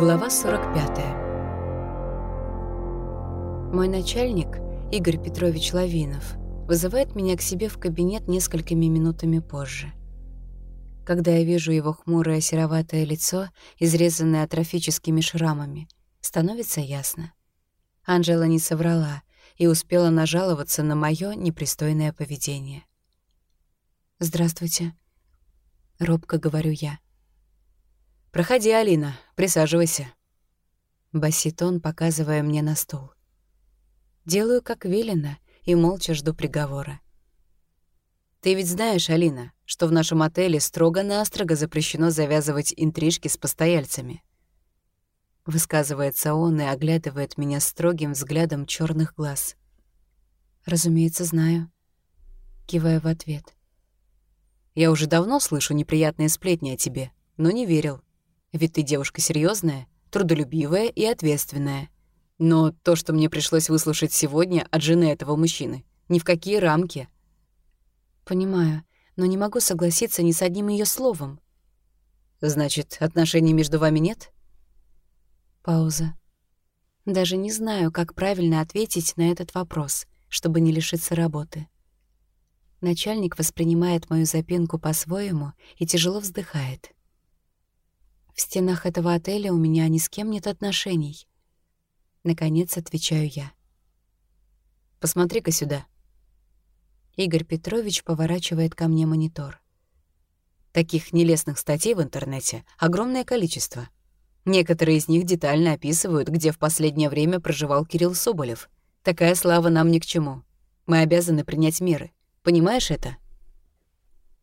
Глава 45. Мой начальник, Игорь Петрович Лавинов, вызывает меня к себе в кабинет несколькими минутами позже. Когда я вижу его хмурое сероватое лицо, изрезанное атрофическими шрамами, становится ясно. Анжела не соврала и успела нажаловаться на моё непристойное поведение. «Здравствуйте», — робко говорю я. «Проходи, Алина, присаживайся», — басит он, показывая мне на стул. Делаю, как велено, и молча жду приговора. «Ты ведь знаешь, Алина, что в нашем отеле строго-настрого запрещено завязывать интрижки с постояльцами?» Высказывается он и оглядывает меня строгим взглядом черных глаз. «Разумеется, знаю». Киваю в ответ. «Я уже давно слышу неприятные сплетни о тебе, но не верил. Ведь ты девушка серьезная, трудолюбивая и ответственная. Но то, что мне пришлось выслушать сегодня от жены этого мужчины, ни в какие рамки. Понимаю, но не могу согласиться ни с одним ее словом. Значит, отношений между вами нет? Пауза. Даже не знаю, как правильно ответить на этот вопрос, чтобы не лишиться работы. Начальник воспринимает мою запинку по-своему и тяжело вздыхает. В стенах этого отеля у меня ни с кем нет отношений. Наконец отвечаю я. «Посмотри-ка сюда». Игорь Петрович поворачивает ко мне монитор. Таких нелестных статей в интернете огромное количество. Некоторые из них детально описывают, где в последнее время проживал Кирилл Соболев. Такая слава нам ни к чему. Мы обязаны принять меры. Понимаешь это?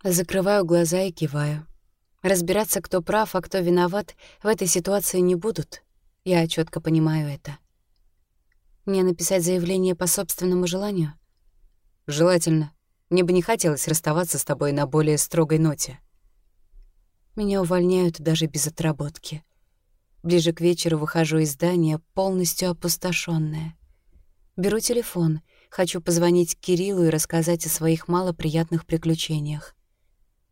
Закрываю глаза и киваю. Разбираться, кто прав, а кто виноват, в этой ситуации не будут. Я четко понимаю это. Мне написать заявление по собственному желанию? Желательно. Мне бы не хотелось расставаться с тобой на более строгой ноте. Меня увольняют даже без отработки. Ближе к вечеру выхожу из здания, полностью опустошённая. Беру телефон, хочу позвонить Кириллу и рассказать о своих малоприятных приключениях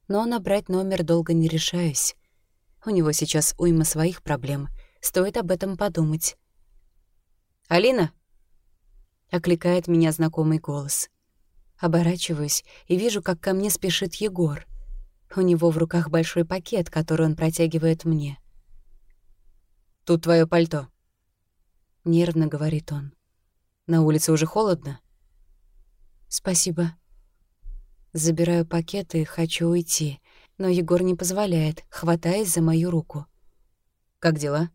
но набрать номер долго не решаюсь. У него сейчас уйма своих проблем. Стоит об этом подумать. «Алина?» — окликает меня знакомый голос. Оборачиваюсь и вижу, как ко мне спешит Егор. У него в руках большой пакет, который он протягивает мне. «Тут твое пальто», — нервно говорит он. «На улице уже холодно?» «Спасибо», Забираю пакет и хочу уйти, но Егор не позволяет, хватаясь за мою руку. «Как дела?»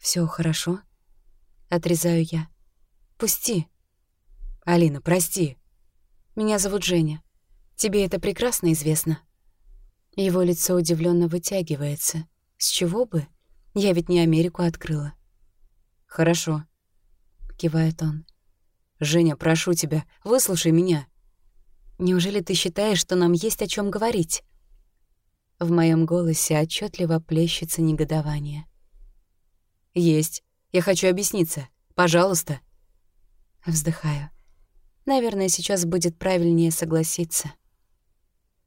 Все хорошо?» Отрезаю я. «Пусти». «Алина, прости». «Меня зовут Женя. Тебе это прекрасно известно». Его лицо удивленно вытягивается. «С чего бы? Я ведь не Америку открыла». «Хорошо», — кивает он. «Женя, прошу тебя, выслушай меня». Неужели ты считаешь, что нам есть о чем говорить?» В моем голосе отчетливо плещется негодование. «Есть. Я хочу объясниться. Пожалуйста». Вздыхаю. Наверное, сейчас будет правильнее согласиться.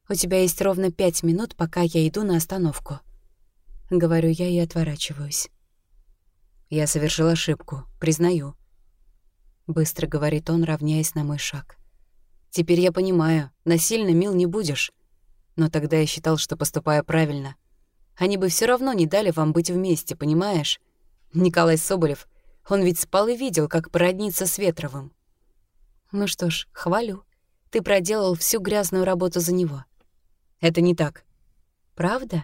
«У тебя есть ровно пять минут, пока я иду на остановку». Говорю я и отворачиваюсь. «Я совершил ошибку, признаю», — быстро говорит он, равняясь на мой шаг. Теперь я понимаю, насильно мил не будешь. Но тогда я считал, что поступаю правильно. Они бы все равно не дали вам быть вместе, понимаешь? Николай Соболев, он ведь спал и видел, как породниться с Ветровым. Ну что ж, хвалю. Ты проделал всю грязную работу за него. Это не так. Правда?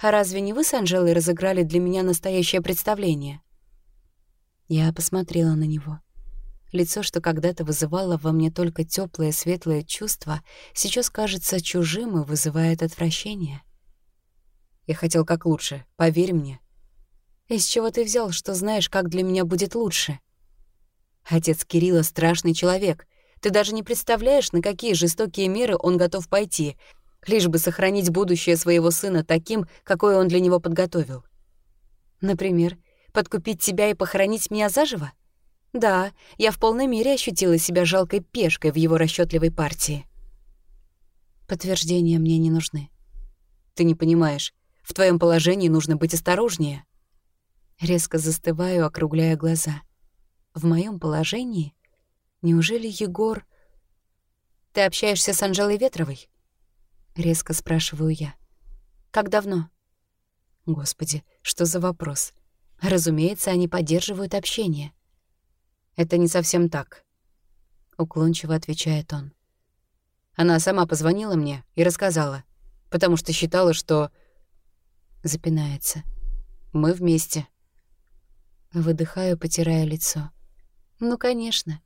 А разве не вы с Анжелой разыграли для меня настоящее представление? Я посмотрела на него. Лицо, что когда-то вызывало во мне только теплое светлое чувство, сейчас кажется чужим и вызывает отвращение. Я хотел как лучше, поверь мне. Из чего ты взял, что знаешь, как для меня будет лучше? Отец Кирилла — страшный человек. Ты даже не представляешь, на какие жестокие меры он готов пойти, лишь бы сохранить будущее своего сына таким, какое он для него подготовил. Например, подкупить тебя и похоронить меня заживо? Да, я в полной мере ощутила себя жалкой пешкой в его расчетливой партии. Подтверждения мне не нужны. Ты не понимаешь. В твоем положении нужно быть осторожнее. Резко застываю, округляя глаза. В моем положении? Неужели Егор... «Ты общаешься с Анжелой Ветровой?» Резко спрашиваю я. «Как давно?» Господи, что за вопрос? Разумеется, они поддерживают общение. «Это не совсем так», — уклончиво отвечает он. Она сама позвонила мне и рассказала, потому что считала, что... Запинается. Мы вместе. Выдыхаю, потирая лицо. Ну, конечно.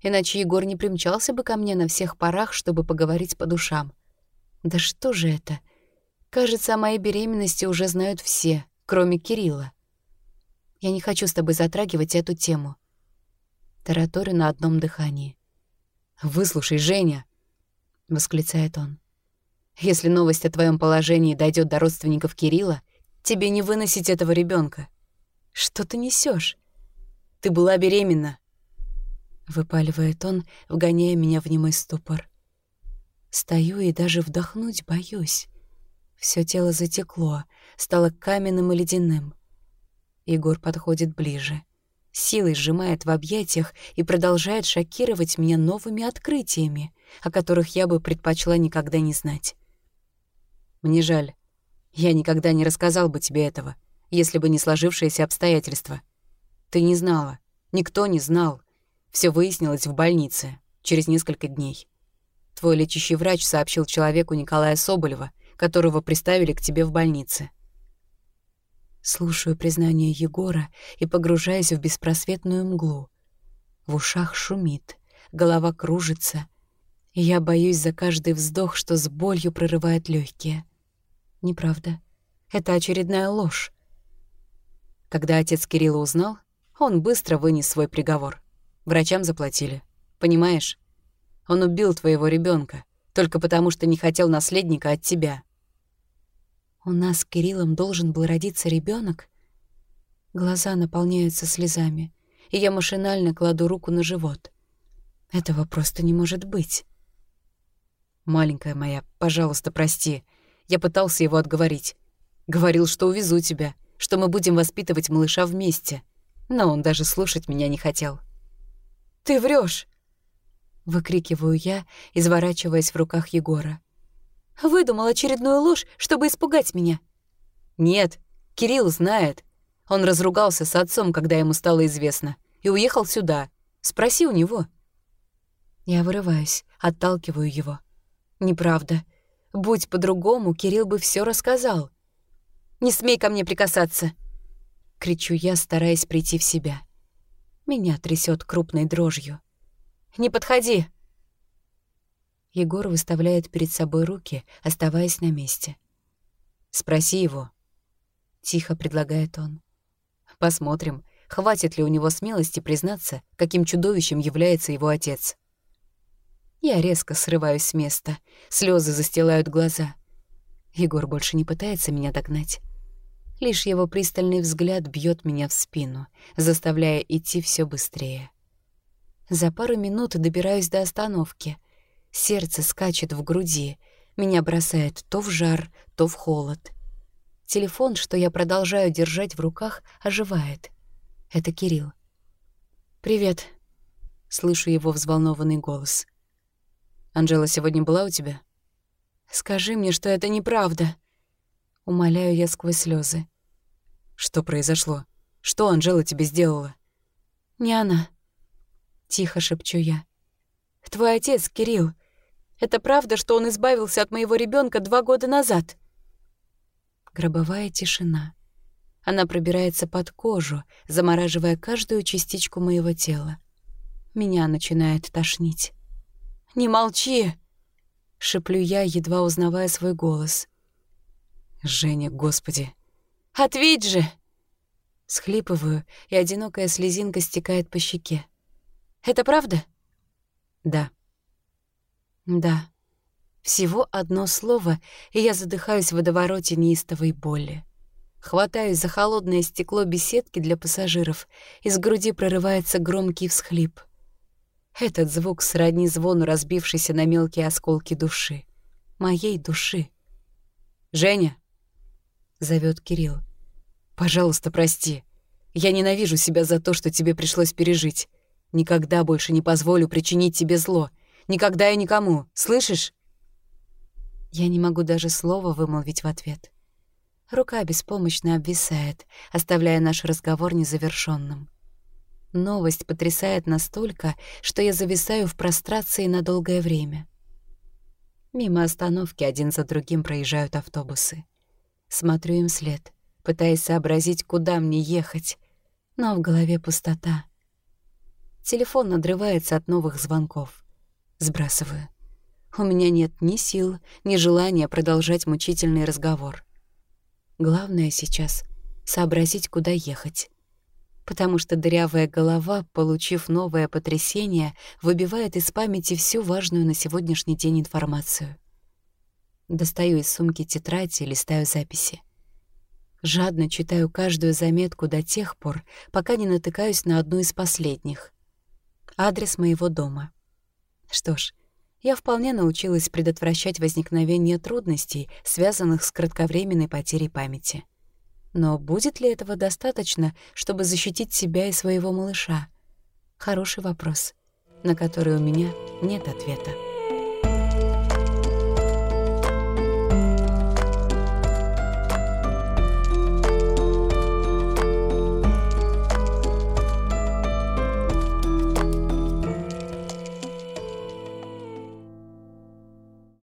Иначе Егор не примчался бы ко мне на всех парах, чтобы поговорить по душам. Да что же это? Кажется, о моей беременности уже знают все, кроме Кирилла. Я не хочу с тобой затрагивать эту тему. Тараторю на одном дыхании. «Выслушай, Женя!» — восклицает он. «Если новость о твоем положении дойдет до родственников Кирилла, тебе не выносить этого ребенка. Что ты несешь? Ты была беременна. Выпаливает он, вгоняя меня в немой ступор. Стою и даже вдохнуть боюсь. Все тело затекло, стало каменным и ледяным. Егор подходит ближе, силой сжимает в объятиях и продолжает шокировать меня новыми открытиями, о которых я бы предпочла никогда не знать. Мне жаль. Я никогда не рассказал бы тебе этого, если бы не сложившиеся обстоятельства. Ты не знала, никто не знал. Все выяснилось в больнице через несколько дней. Твой лечащий врач сообщил человеку Николая Соболева, которого приставили к тебе в больнице. Слушаю признание Егора и погружаюсь в беспросветную мглу. В ушах шумит, голова кружится, и я боюсь за каждый вздох, что с болью прорывает легкие. Неправда. Это очередная ложь. Когда отец Кирилла узнал, он быстро вынес свой приговор. Врачам заплатили. Понимаешь? Он убил твоего ребенка только потому, что не хотел наследника от тебя. У нас с Кириллом должен был родиться ребенок. Глаза наполняются слезами, и я машинально кладу руку на живот. Этого просто не может быть. Маленькая моя, пожалуйста, прости. Я пытался его отговорить. Говорил, что увезу тебя, что мы будем воспитывать малыша вместе. Но он даже слушать меня не хотел. «Ты врешь! Выкрикиваю я, изворачиваясь в руках Егора. «Выдумал очередную ложь, чтобы испугать меня!» «Нет, Кирилл знает. Он разругался с отцом, когда ему стало известно, и уехал сюда. Спроси у него». Я вырываюсь, отталкиваю его. «Неправда. Будь по-другому, Кирилл бы все рассказал. Не смей ко мне прикасаться!» Кричу я, стараясь прийти в себя. Меня трясет крупной дрожью. «Не подходи!» Егор выставляет перед собой руки, оставаясь на месте. «Спроси его», — тихо предлагает он. «Посмотрим, хватит ли у него смелости признаться, каким чудовищем является его отец». Я резко срываюсь с места, слезы застилают глаза. Егор больше не пытается меня догнать. Лишь его пристальный взгляд бьет меня в спину, заставляя идти все быстрее. За пару минут добираюсь до остановки. Сердце скачет в груди, меня бросает то в жар, то в холод. Телефон, что я продолжаю держать в руках, оживает. Это Кирилл. «Привет», — слышу его взволнованный голос. Анжела сегодня была у тебя? Скажи мне, что это неправда. Умоляю я сквозь слезы. Что произошло? Что Анжела тебе сделала? Не она. Тихо шепчу я. Твой отец, Кирилл. Это правда, что он избавился от моего ребенка два года назад? Гробовая тишина. Она пробирается под кожу, замораживая каждую частичку моего тела. Меня начинает тошнить. «Не молчи!» — шеплю я, едва узнавая свой голос. «Женя, господи!» «Ответь же!» Схлипываю, и одинокая слезинка стекает по щеке. «Это правда?» «Да». «Да». Всего одно слово, и я задыхаюсь в водовороте неистовой боли. Хватаюсь за холодное стекло беседки для пассажиров, из груди прорывается громкий всхлип — этот звук сродни звону разбившейся на мелкие осколки души. Моей души. «Женя!» — зовет Кирилл. «Пожалуйста, прости. Я ненавижу себя за то, что тебе пришлось пережить. Никогда больше не позволю причинить тебе зло. Никогда и никому. Слышишь?» Я не могу даже слова вымолвить в ответ. Рука беспомощно обвисает, оставляя наш разговор незавершенным. Новость потрясает настолько, что я зависаю в прострации на долгое время. Мимо остановки один за другим проезжают автобусы. Смотрю им след, пытаясь сообразить, куда мне ехать, но в голове пустота. Телефон надрывается от новых звонков. Сбрасываю. У меня нет ни сил, ни желания продолжать мучительный разговор. Главное сейчас — сообразить, куда ехать. Потому что дырявая голова, получив новое потрясение, выбивает из памяти всю важную на сегодняшний день информацию. Достаю из сумки тетрадь и листаю записи. Жадно читаю каждую заметку до тех пор, пока не натыкаюсь на одну из последних. Адрес моего дома. Что ж, я вполне научилась предотвращать возникновение трудностей, связанных с кратковременной потерей памяти. Но будет ли этого достаточно, чтобы защитить себя и своего малыша? Хороший вопрос, на который у меня нет ответа.